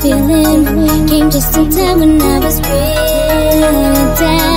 feeling came just in time when I was real down.